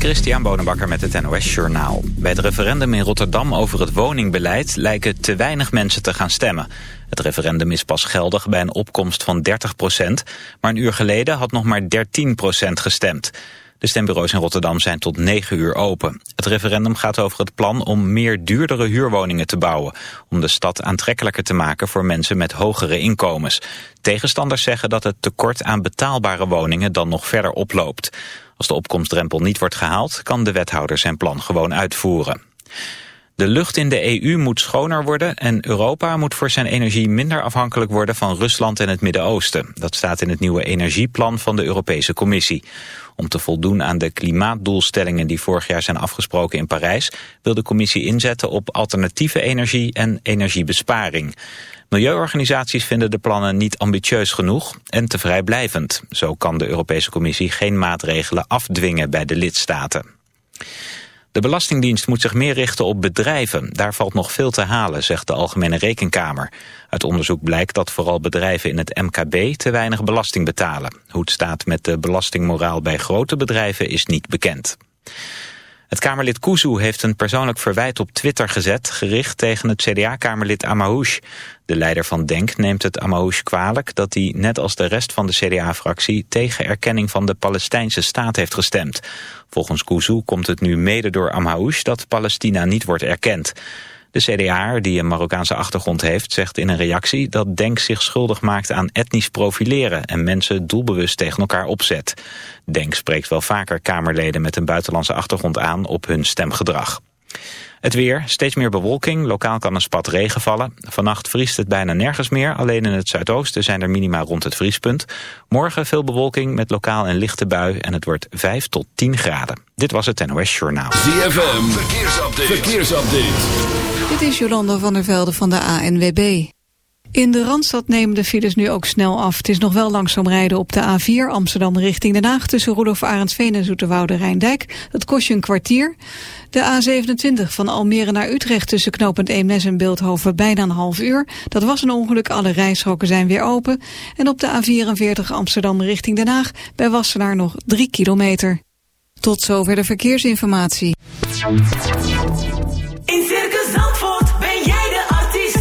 Christian Bonenbakker met het NOS Journaal. Bij het referendum in Rotterdam over het woningbeleid lijken te weinig mensen te gaan stemmen. Het referendum is pas geldig bij een opkomst van 30 procent, maar een uur geleden had nog maar 13 procent gestemd. De stembureaus in Rotterdam zijn tot 9 uur open. Het referendum gaat over het plan om meer duurdere huurwoningen te bouwen... om de stad aantrekkelijker te maken voor mensen met hogere inkomens. Tegenstanders zeggen dat het tekort aan betaalbare woningen dan nog verder oploopt. Als de opkomstdrempel niet wordt gehaald, kan de wethouder zijn plan gewoon uitvoeren. De lucht in de EU moet schoner worden en Europa moet voor zijn energie minder afhankelijk worden van Rusland en het Midden-Oosten. Dat staat in het nieuwe energieplan van de Europese Commissie. Om te voldoen aan de klimaatdoelstellingen die vorig jaar zijn afgesproken in Parijs, wil de Commissie inzetten op alternatieve energie en energiebesparing. Milieuorganisaties vinden de plannen niet ambitieus genoeg en te vrijblijvend. Zo kan de Europese Commissie geen maatregelen afdwingen bij de lidstaten. De Belastingdienst moet zich meer richten op bedrijven. Daar valt nog veel te halen, zegt de Algemene Rekenkamer. Uit onderzoek blijkt dat vooral bedrijven in het MKB te weinig belasting betalen. Hoe het staat met de belastingmoraal bij grote bedrijven is niet bekend. Het Kamerlid Kuzu heeft een persoonlijk verwijt op Twitter gezet... gericht tegen het CDA-Kamerlid Amahoush. De leider van DENK neemt het Amahoush kwalijk... dat hij, net als de rest van de CDA-fractie... tegen erkenning van de Palestijnse staat heeft gestemd. Volgens Kuzu komt het nu mede door Amahoush... dat Palestina niet wordt erkend. De CDA, die een Marokkaanse achtergrond heeft, zegt in een reactie dat Denk zich schuldig maakt aan etnisch profileren en mensen doelbewust tegen elkaar opzet. Denk spreekt wel vaker Kamerleden met een buitenlandse achtergrond aan op hun stemgedrag. Het weer, steeds meer bewolking, lokaal kan een spat regen vallen. Vannacht vriest het bijna nergens meer, alleen in het zuidoosten zijn er minima rond het vriespunt. Morgen veel bewolking met lokaal een lichte bui en het wordt 5 tot 10 graden. Dit was het NOS Journaal. ZFM, verkeersupdate. verkeersupdate. Dit is Jolanda van der Velde van de ANWB. In de Randstad nemen de files nu ook snel af. Het is nog wel langzaam rijden op de A4 Amsterdam richting Den Haag... tussen Rudolf Arendsveen en Zoeterwoude Rijndijk. Dat kost je een kwartier. De A27 van Almere naar Utrecht tussen knooppunt Eemnes en Beeldhoven bijna een half uur. Dat was een ongeluk, alle rijstroken zijn weer open. En op de A44 Amsterdam richting Den Haag bij Wassenaar nog 3 kilometer. Tot zover de verkeersinformatie. In Circus Zandvoort ben jij de artiest.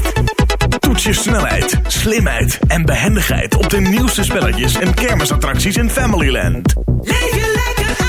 Toets je snelheid, slimheid en behendigheid op de nieuwste spelletjes en kermisattracties in Familyland. Leef je lekker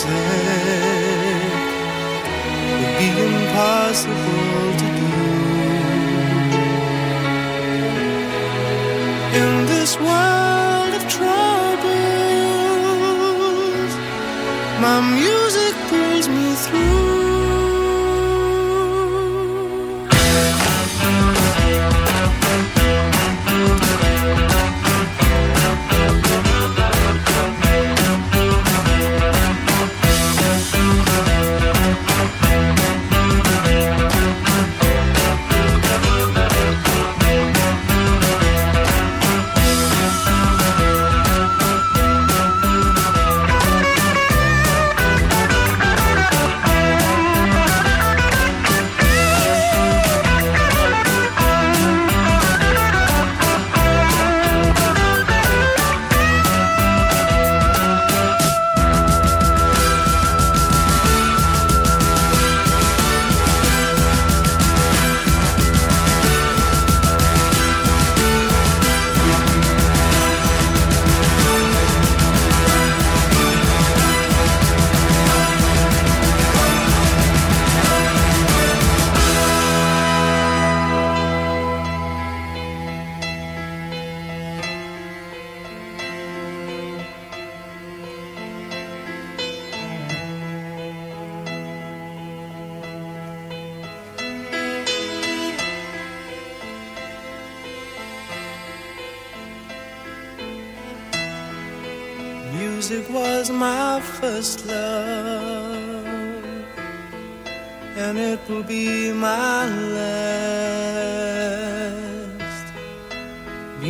said would be impossible to do. In this world of troubles, my music pulls me through.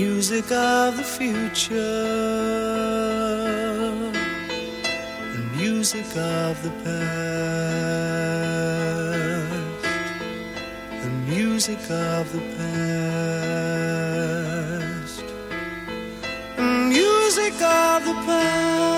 Music of the future, and music of the past, the music of the past, the music of the Music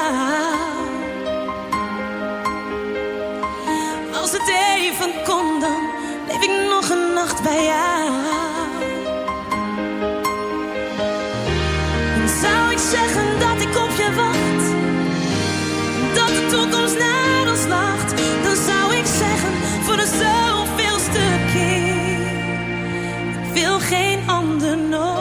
on the north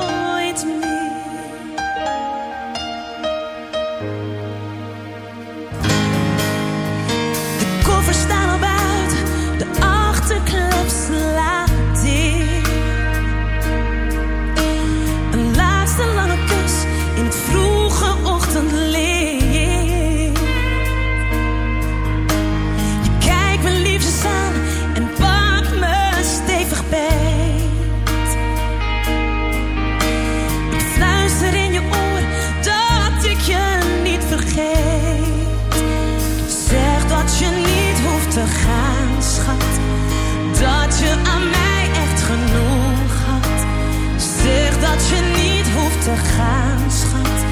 Gaan ga, schat,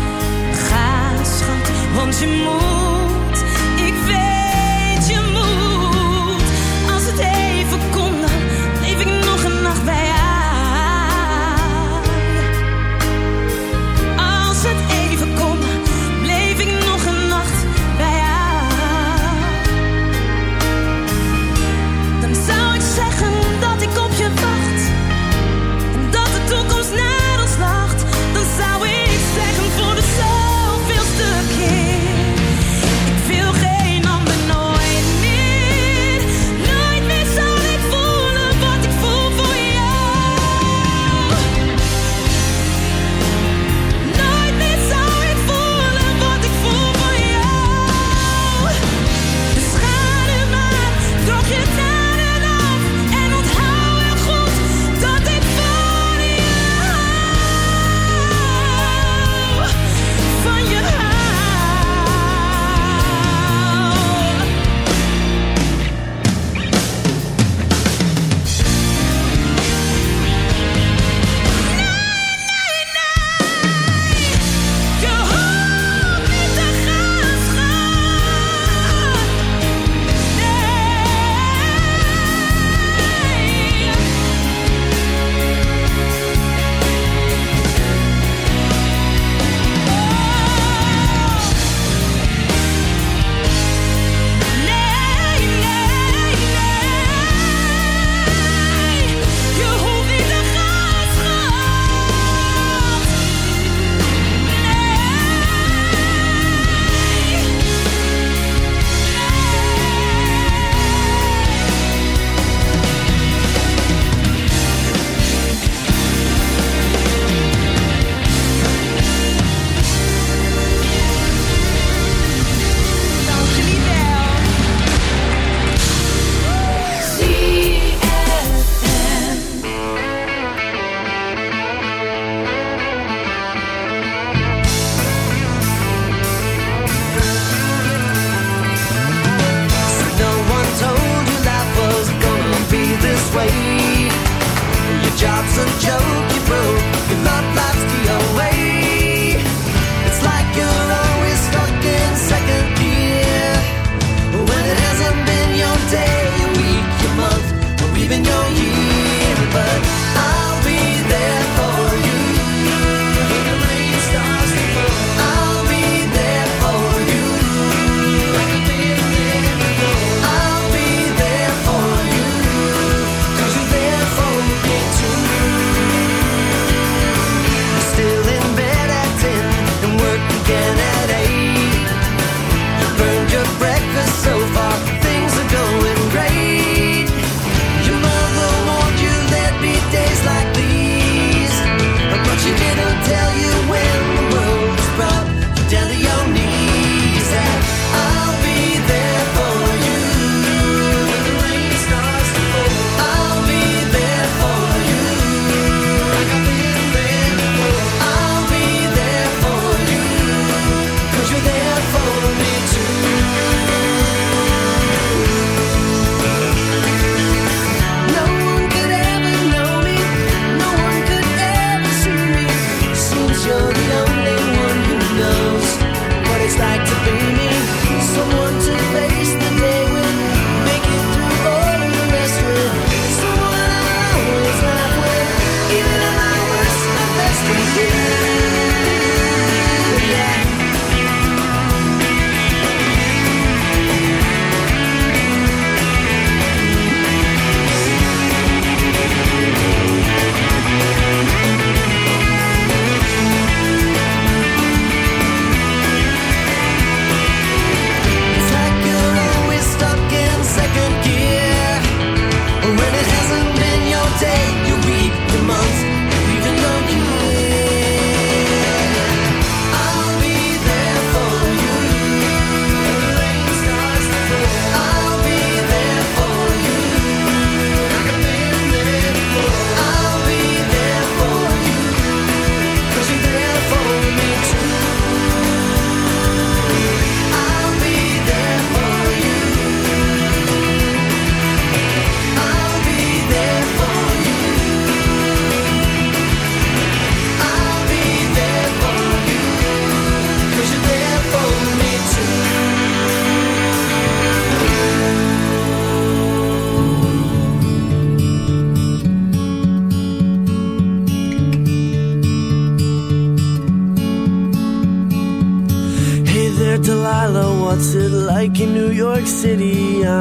ga, schat, want je moet.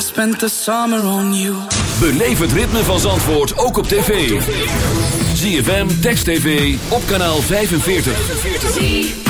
Spent the summer on you. Beleef het ritme van Zandvoort ook op tv. ZFM, Text TV, op kanaal 45.